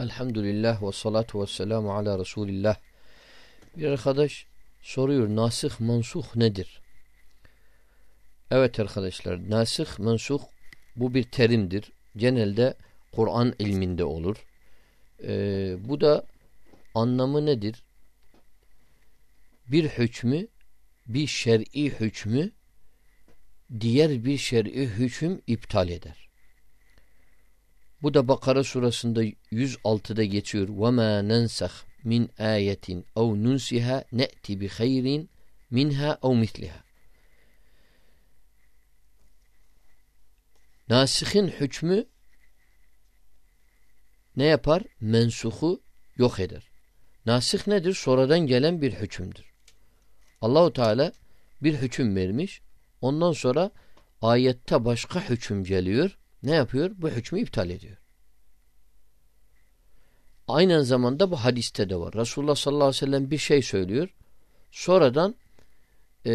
Elhamdülillah ve salatu ve selamu ala Resulillah. Bir arkadaş soruyor nasih mansuh nedir? Evet arkadaşlar nasih mansuh bu bir terimdir. Genelde Kur'an ilminde olur. Ee, bu da anlamı nedir? Bir hükmü bir şer'i hükmü diğer bir şer'i hüküm iptal eder. Bu da Bakara surasında 106'da geçiyor. وَمَا نَنْسَخْ min ayetin ev nunsiha ne'ti bi hayrin minha ev misliha. Nasihin hükmü ne yapar? Mensuhu yok eder. Nasih nedir? Sonradan gelen bir hükümdür. Allahu Teala bir hüküm vermiş. Ondan sonra ayette başka hüküm geliyor. Ne yapıyor? Bu hükmü iptal ediyor. Aynı zamanda bu hadiste de var. Resulullah sallallahu aleyhi ve sellem bir şey söylüyor. Sonradan e,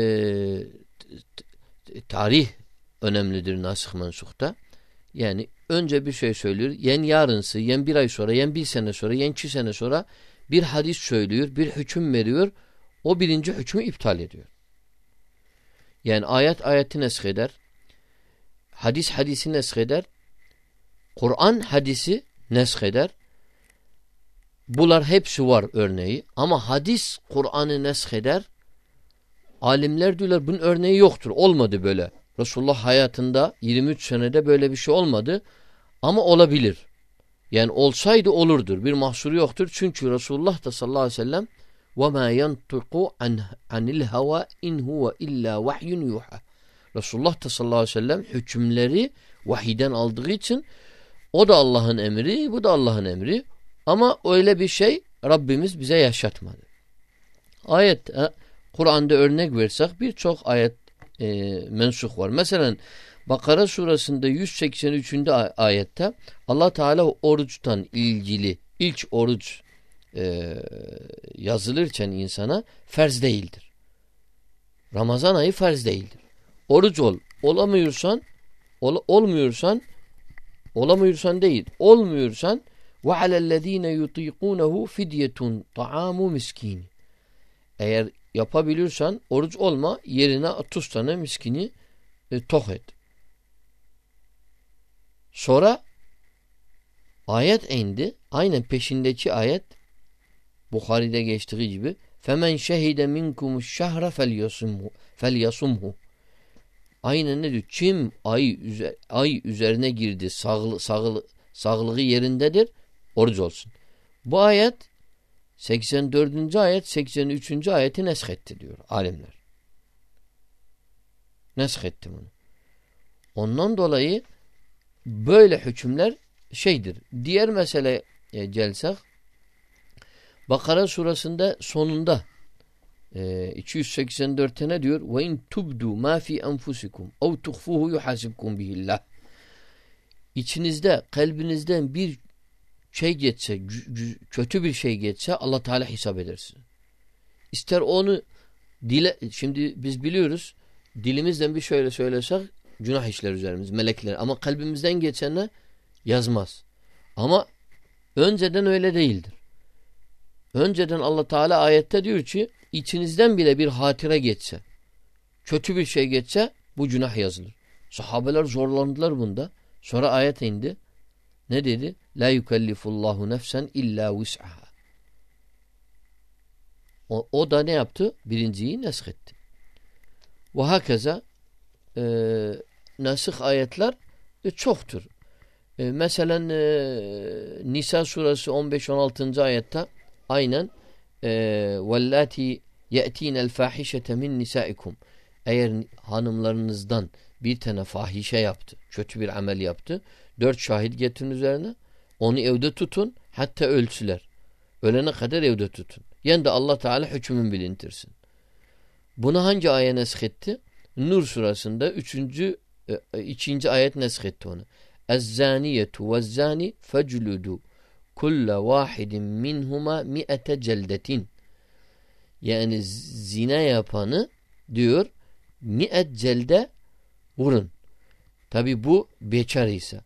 tarih önemlidir nasih mensukta. Yani önce bir şey söylüyor. Yen yarınsı, yen bir ay sonra, yen bir sene sonra, yen iki sene sonra bir hadis söylüyor, bir hüküm veriyor. O birinci hükmü iptal ediyor. Yani ayet ayeti nesk eder. Hadis hadisi nesk eder. Kur'an hadisi nesk eder. Bunlar hepsi var örneği. Ama hadis Kur'an'ı nesk eder. Alimler diyorlar bunun örneği yoktur. Olmadı böyle. Resulullah hayatında 23 senede böyle bir şey olmadı. Ama olabilir. Yani olsaydı olurdur. Bir mahsuru yoktur. Çünkü Resulullah da sallallahu aleyhi ve sellem وَمَا يَنْطُقُ عَنِ الْهَوَا اِنْ هُوَ اِلَّا وَحْيٌ يُوحَى Resulullah da sallallahu aleyhi ve sellem hükümleri vahiden aldığı için o da Allah'ın emri, bu da Allah'ın emri. Ama öyle bir şey Rabbimiz bize yaşatmadı. Ayet, e, Kur'an'da örnek versek birçok ayet e, mensuh var. Mesela Bakara surasında 183. ayette Allah Teala oruçtan ilgili ilk oruç e, yazılırken insana ferz değildir. Ramazan ayı ferz değildir. Oruç ol. Olamıyorsan ol, olmuyorsan olamıyorsan değil. Olmuyorsan ve alellezine yutiqunehu fidyetun taamu miskin. Eğer yapabilirsen oruç olma yerine 30 tane miskini e, tok et. Sonra ayet indi. Aynen peşindeki ayet Bukhari'de geçtiği gibi femen şehide minkumuş şahra felyasumhu felyasumhu Aynen ne diyor? Kim ay, ay üzerine girdi sağlı, sağlı, sağlığı yerindedir oruç olsun. Bu ayet 84. ayet 83. ayeti neshetti diyor alimler. Neshetti bunu. Ondan dolayı böyle hükümler şeydir. Diğer mesele e, gelsek Bakara surasında sonunda e, 284'te ne diyor? Ve in tubdu ma fi enfusikum ev tuhfuhu yuhasibkum bihillah. İçinizde, kalbinizden bir şey geçse, kötü bir şey geçse Allah Teala hesap edersin. İster onu dile şimdi biz biliyoruz dilimizden bir şöyle söylesek günah işler üzerimiz melekler ama kalbimizden geçene yazmaz. Ama önceden öyle değildir. Önceden Allah Teala ayette diyor ki içinizden bile bir hatire geçse kötü bir şey geçse bu günah yazılır. Sahabeler zorlandılar bunda. Sonra ayet indi. Ne dedi? La yukellifullahu nefsen illa vus'aha. O, o da ne yaptı? Birinciyi neshetti. Ve hakeza e, nasih ayetler e, çoktur. E, mesela e, Nisa suresi 15-16. ayette aynen e, وَاللَّاتِ يَأْتِينَ الْفَاحِشَةَ مِنْ نِسَائِكُمْ Eğer hanımlarınızdan bir tane fahişe yaptı, kötü bir amel yaptı, dört şahit getirin üzerine, onu evde tutun hatta ölçüler. Ölene kadar evde tutun. Yani de Allah Teala hükmün bilintirsin. Bunu hangi ayet neshetti? Nur surasında üçüncü, e, e, ikinci ayet neshetti onu. Ez-zaniyetu ve-zani fecludu kulle vahidin minhuma mi'ete celdetin. Yani zina yapanı diyor mi'et celde vurun. Tabi bu bekar ise.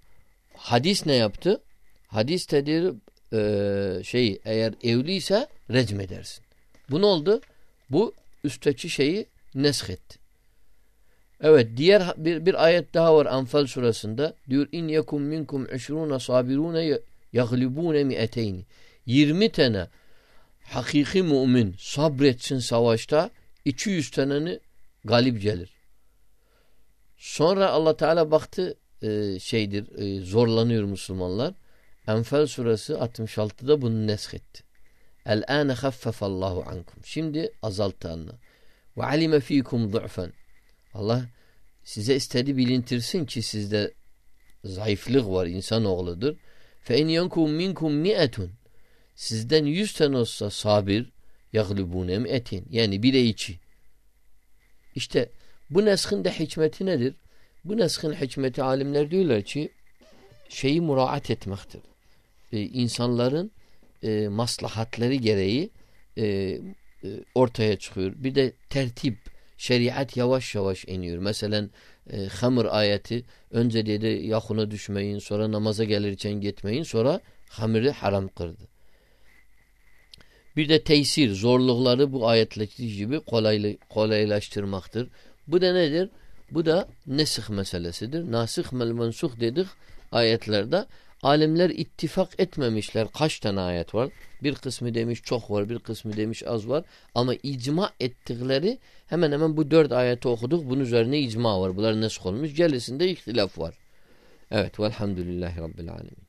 Hadis ne yaptı? Hadis de e, şey eğer evliyse recm edersin. Bu ne oldu? Bu üstteki şeyi neshetti. Evet diğer bir, bir ayet daha var Anfal surasında. Diyor in yekum minkum 20 sabirun yaglibun mi'eteyn. 20 tane hakiki mümin sabretsin savaşta 200 taneni galip gelir. Sonra Allah Teala baktı e, şeydir e, zorlanıyor Müslümanlar. Enfal suresi 66'da bunu neshetti. El-âne haffefallahu ankum. Şimdi azalttı anla. Ve alime fikum du'fen. Allah size istedi bilintirsin ki sizde zayıflık var insanoğludur. Fe in yenkum minkum. Sizden yüz tane olsa sabir yaglibune mi'etin. Yani bire içi. İşte bu neskin de hikmeti nedir? Bu neskin hikmeti alimler diyorlar ki şeyi muraat etmektir. Ee, insanların e, maslahatları gereği e, e, ortaya çıkıyor. Bir de tertip, şeriat yavaş yavaş iniyor. Mesela e, ayeti önce dedi yakuna düşmeyin, sonra namaza gelirken gitmeyin, sonra hamiri haram kırdı. Bir de teysir, zorlukları bu ayetteki gibi kolaylı, kolaylaştırmaktır. Bu da nedir? Bu da nesih meselesidir. Nasih mel mensuh dedik ayetlerde. Alimler ittifak etmemişler. Kaç tane ayet var? Bir kısmı demiş çok var, bir kısmı demiş az var. Ama icma ettikleri hemen hemen bu dört ayeti okuduk. Bunun üzerine icma var. Bunlar nesk olmuş. Gerisinde ihtilaf var. Evet. Velhamdülillahi Rabbil Alemin.